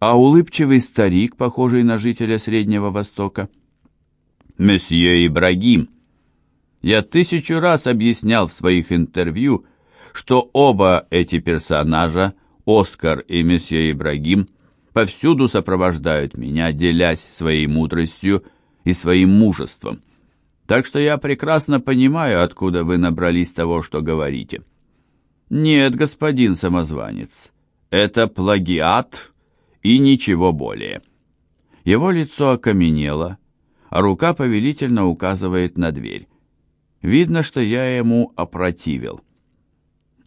а улыбчивый старик, похожий на жителя Среднего Востока. «Месье Ибрагим, я тысячу раз объяснял в своих интервью, что оба эти персонажа, Оскар и месье Ибрагим, повсюду сопровождают меня, делясь своей мудростью и своим мужеством. Так что я прекрасно понимаю, откуда вы набрались того, что говорите. Нет, господин самозванец, это плагиат и ничего более. Его лицо окаменело, а рука повелительно указывает на дверь. Видно, что я ему опротивил.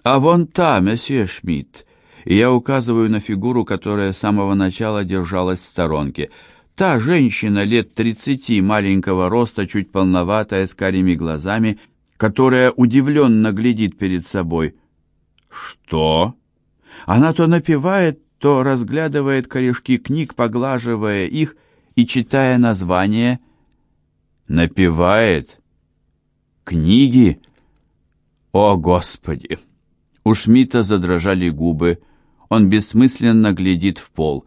«А вон та, месье Шмидт!» И я указываю на фигуру, которая с самого начала держалась в сторонке. Та женщина лет тридцати, маленького роста, чуть полноватая, с карими глазами, которая удивленно глядит перед собой. «Что?» Она то напевает, то разглядывает корешки книг, поглаживая их и читая название. «Напевает?» «Книги?» «О, Господи!» У Шмидта задрожали губы. Он бессмысленно глядит в пол.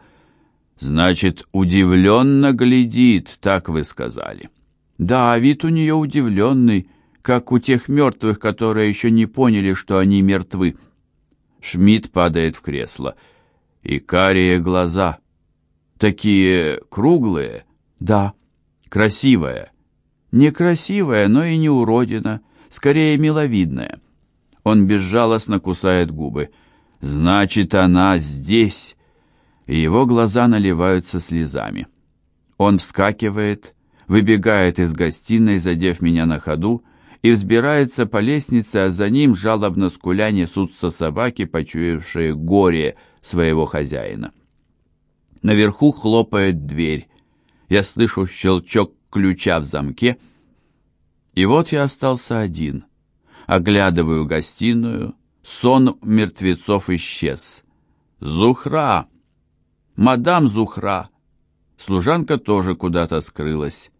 «Значит, удивленно глядит, так вы сказали». «Да, вид у нее удивленный, как у тех мертвых, которые еще не поняли, что они мертвы». Шмидт падает в кресло. И карие глаза. Такие круглые. Да, красивая. Некрасивая, но и не уродина, скорее миловидная. Он безжалостно кусает губы. «Значит, она здесь!» И его глаза наливаются слезами. Он вскакивает, выбегает из гостиной, задев меня на ходу, и взбирается по лестнице, а за ним, жалобно скуля, несутся собаки, почуявшие горе своего хозяина. Наверху хлопает дверь. Я слышу щелчок ключа в замке, и вот я остался один — Оглядываю гостиную. Сон мертвецов исчез. Зухра! Мадам Зухра! Служанка тоже куда-то скрылась.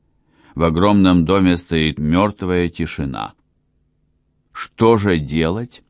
В огромном доме стоит мертвая тишина. Что же делать?